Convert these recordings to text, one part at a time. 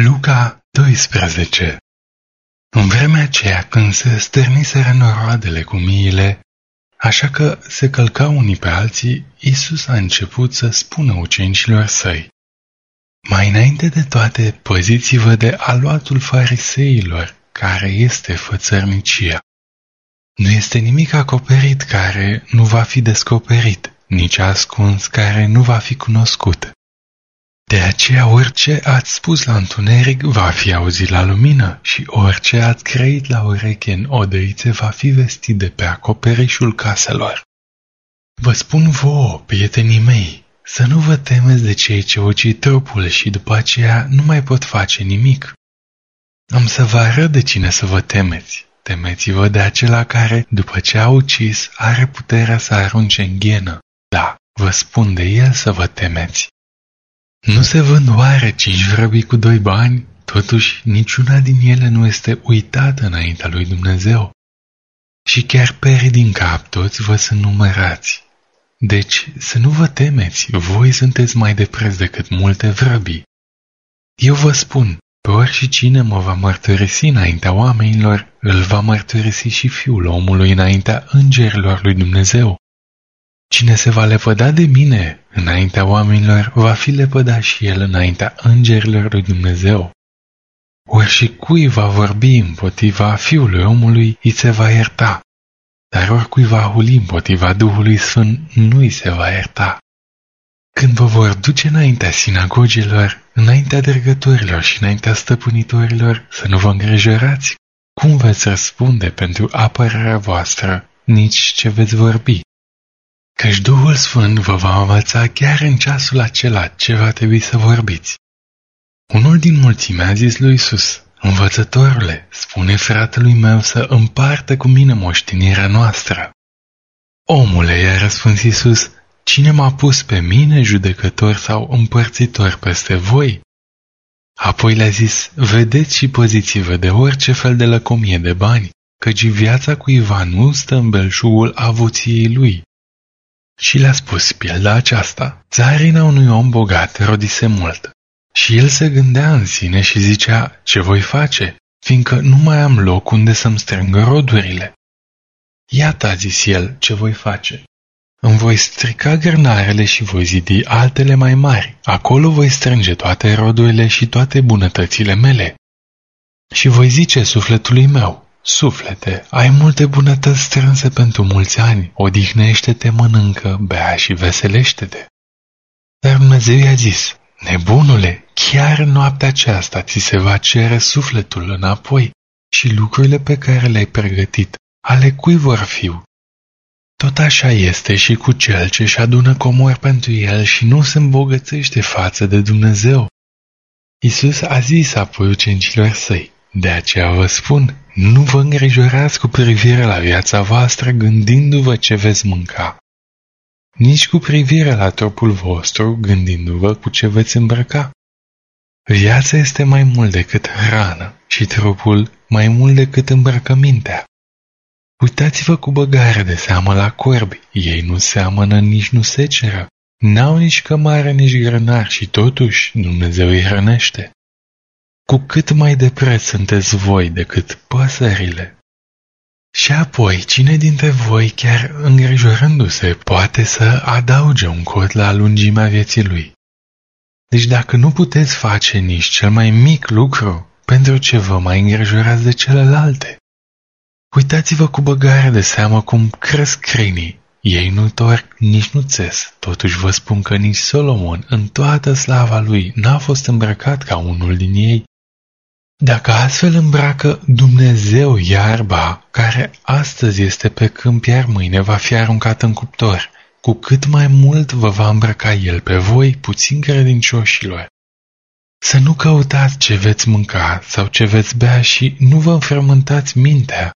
Luca 12 În vremea aceea când se stârniseră noroadele cu miile, așa că se călcau unii pe alții, Isus a început să spună ucenicilor săi, Mai înainte de toate, păziți-vă de aluatul fariseilor, care este fățărnicia. Nu este nimic acoperit care nu va fi descoperit, nici ascuns care nu va fi cunoscut. De aceea orice ați spus la întuneric va fi auzit la lumină și orice ați creit la ureche în odăițe va fi vestit de pe acoperișul caselor. Vă spun vouă, prietenii mei, să nu vă temeți de cei ce ucid trupul și după aceea nu mai pot face nimic. Am să vă arăt de cine să vă temeți. Temeți-vă de acela care, după ce a ucis, are puterea să arunce în ghenă. Da, vă spun de el să vă temeți. Nu se vând oare cinci vrăbii cu doi bani? Totuși, niciuna din ele nu este uitată înaintea lui Dumnezeu. Și chiar perii din cap toți vă sunt numărați. Deci, să nu vă temeți, voi sunteți mai de preț decât multe vrăbii. Eu vă spun, pe orice cine mă va mărturisi înaintea oamenilor, îl va mărturisi și fiul omului înaintea îngerilor lui Dumnezeu. Cine se va lepăda de mine înaintea oamenilor, va fi lepădat și el înaintea îngerilor lui Dumnezeu. Ori și cui va vorbi împotriva fiului omului, îi se va ierta, dar oricui va huli împotriva Duhului Sfânt, nu îi se va ierta. Când vă vor duce înaintea sinagogilor, înaintea dregătorilor și înaintea stăpânitorilor, să nu vă îngrijorați cum veți răspunde pentru apărarea voastră, nici ce veți vorbi căci Duhul Sfânt vă va învăța chiar în ceasul acela ce va trebui să vorbiți. Unul din mulțime a zis lui Isus, Învățătorule, spune fratelui meu să împartă cu mine moștenirea noastră. Omule, i-a răspuns Isus, cine m-a pus pe mine judecător sau împărțitor peste voi? Apoi le-a zis, vedeți și poziți-vă de orice fel de lăcomie de bani, căci viața cuiva nu stă în belșugul avuției lui. Și le-a spus pilda aceasta, țarina unui om bogat rodise mult. Și el se gândea în sine și zicea, ce voi face, fiindcă nu mai am loc unde să-mi strângă rodurile. Iată, a zis el, ce voi face. Îmi voi strica gărnarele și voi zidi altele mai mari. Acolo voi strânge toate rodurile și toate bunătățile mele. Și voi zice sufletului meu, Suflete, ai multe bunătăți strânse pentru mulți ani, odihnește-te, mănâncă, bea și veselește-te. Dar Dumnezeu i-a zis, nebunule, chiar noaptea aceasta ți se va cere sufletul înapoi și lucrurile pe care le-ai pregătit, ale cui vor fi? Tot așa este și cu cel ce-și adună comori pentru el și nu se îmbogățește față de Dumnezeu. Isus a zis apoi ucenicilor săi, de aceea vă spun, nu vă îngrijorați cu privire la viața voastră gândindu-vă ce veți mânca, nici cu privire la trupul vostru gândindu-vă cu ce veți îmbrăca. Viața este mai mult decât hrană și trupul mai mult decât îmbrăcămintea. Uitați-vă cu băgare de seamă la corbi, ei nu seamănă, nici nu seceră, n-au nici cămare, nici grănar și totuși Dumnezeu îi hrănește cu cât mai de preț sunteți voi decât păsările. Și apoi, cine dintre voi, chiar îngrijorându-se, poate să adauge un cot la lungimea vieții lui? Deci dacă nu puteți face nici cel mai mic lucru, pentru ce vă mai îngrijorați de celelalte? Uitați-vă cu băgare de seamă cum cresc crinii. Ei nu torc, nici nu țes. Totuși vă spun că nici Solomon, în toată slava lui, n-a fost îmbrăcat ca unul din ei. Dacă astfel îmbracă Dumnezeu iarba, care astăzi este pe câmp, iar mâine va fi aruncată în cuptor, cu cât mai mult vă va îmbrăca El pe voi, puțin credincioșilor. Să nu căutați ce veți mânca sau ce veți bea și nu vă înfrământați mintea,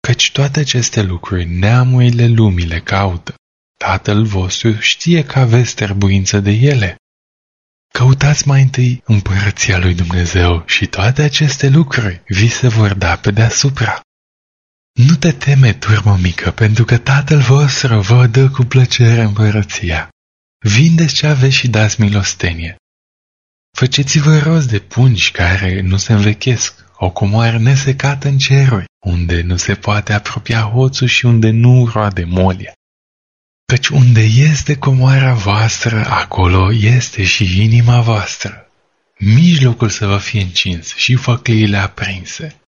căci toate aceste lucruri neamurile lumii le caută. Tatăl vostru știe că aveți trebuință de ele. Căutați mai întâi împărăția lui Dumnezeu și toate aceste lucruri vi se vor da pe deasupra. Nu te teme, turmă mică, pentru că Tatăl vostru vă dă cu plăcere împărăția. Vindeți ce aveți și dați milostenie. Făceți-vă rost de pungi care nu se învechesc, o comoară nesecată în ceruri, unde nu se poate apropia hoțul și unde nu roade molia. Căci unde este comoara voastră, acolo este și inima voastră. Mijlocul să vă fie încins și făcliile aprinse.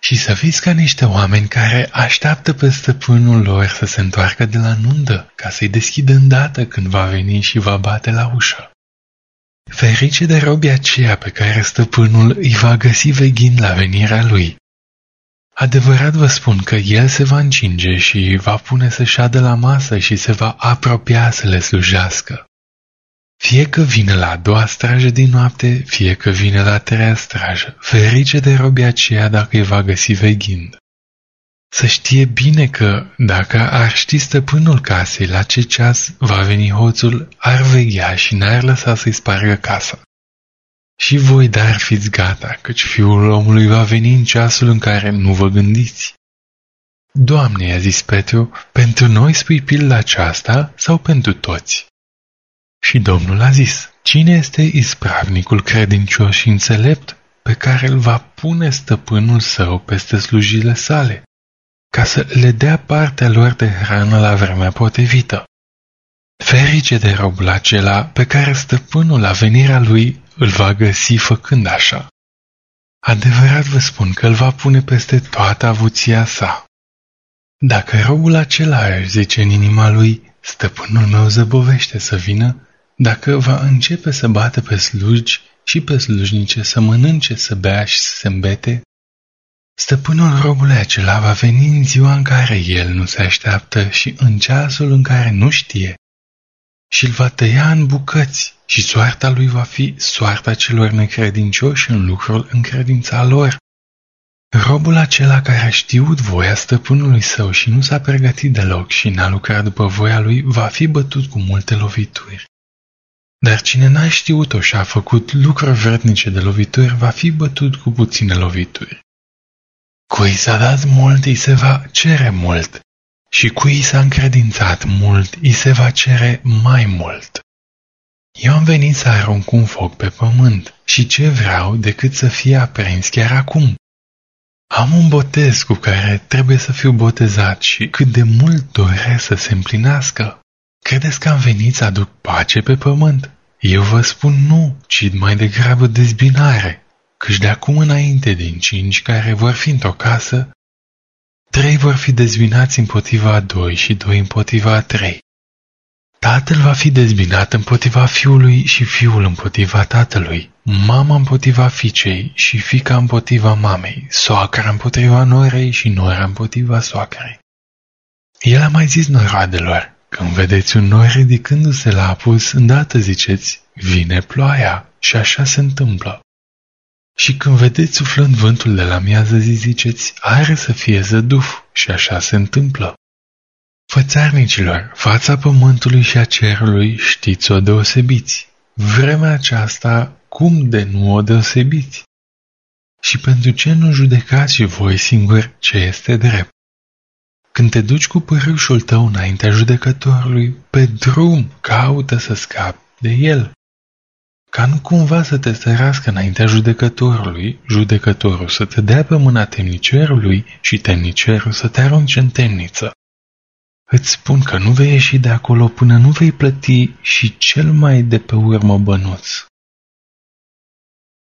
Și să fiți ca niște oameni care așteaptă pe stăpânul lor să se întoarcă de la nundă, ca să-i deschidă îndată când va veni și va bate la ușă. Ferice de robii aceea pe care stăpânul îi va găsi veghind la venirea lui. Adevărat vă spun că el se va încinge și va pune să șadă la masă și se va apropia să le slujească. Fie că vine la a doua strajă din noapte, fie că vine la a treia strajă, ferice de robii aceea dacă îi va găsi veghind. Să știe bine că, dacă ar ști stăpânul casei la ce ceas va veni hoțul, ar veghea și n-ar lăsa să-i spargă casa. Și voi dar fiți gata, căci fiul omului va veni în ceasul în care nu vă gândiți. Doamne, i-a zis Petru, pentru noi spui pila aceasta sau pentru toți? Și Domnul a zis, cine este ispravnicul credincios și înțelept pe care îl va pune stăpânul său peste slujile sale, ca să le dea partea lor de hrană la vremea potrivită? Ferice de robul acela pe care stăpânul la venirea lui îl va găsi făcând așa. Adevărat vă spun că îl va pune peste toată avuția sa. Dacă robul acela își zice în inima lui, stăpânul meu zăbovește să vină, dacă va începe să bată pe slugi și pe slujnice, să mănânce, să bea și să se îmbete, stăpânul robului acela va veni în ziua în care el nu se așteaptă și în ceasul în care nu știe și îl va tăia în bucăți și soarta lui va fi soarta celor necredincioși în lucrul încredința lor. Robul acela care a știut voia stăpânului său și nu s-a pregătit deloc și n-a lucrat după voia lui, va fi bătut cu multe lovituri. Dar cine n-a știut-o și a făcut lucruri vrednice de lovituri, va fi bătut cu puține lovituri. Cui s-a dat mult, îi se va cere mult, și cui s-a încredințat mult, îi se va cere mai mult. Eu am venit să arunc un foc pe pământ și ce vreau decât să fie aprins chiar acum. Am un botez cu care trebuie să fiu botezat și cât de mult doresc să se împlinească. Credeți că am venit să aduc pace pe pământ? Eu vă spun nu, ci mai degrabă dezbinare, căci de acum înainte din cinci care vor fi într-o casă, trei vor fi dezbinați împotriva a doi și doi împotriva a trei. Tatăl va fi dezbinat împotriva fiului și fiul împotriva tatălui, mama împotriva fiicei și fica împotriva mamei, soacra împotriva norei și nora împotriva soacrei. El a mai zis noroadelor, când vedeți un nor ridicându-se la apus, îndată ziceți, vine ploaia și așa se întâmplă. Și când vedeți suflând vântul de la miază zi, ziceți, are să fie zăduf și așa se întâmplă. Fățarnicilor, fața pământului și a cerului știți o deosebiți. Vremea aceasta, cum de nu o deosebiți? Și pentru ce nu judecați și voi singuri ce este drept? Când te duci cu părâșul tău înaintea judecătorului, pe drum caută să scapi de el. Ca nu cumva să te sărască înaintea judecătorului, judecătorul să te dea pe mâna temnicerului și temnicerul să te arunce în temniță. Îți spun că nu vei ieși de acolo până nu vei plăti și cel mai de pe urmă bănuț.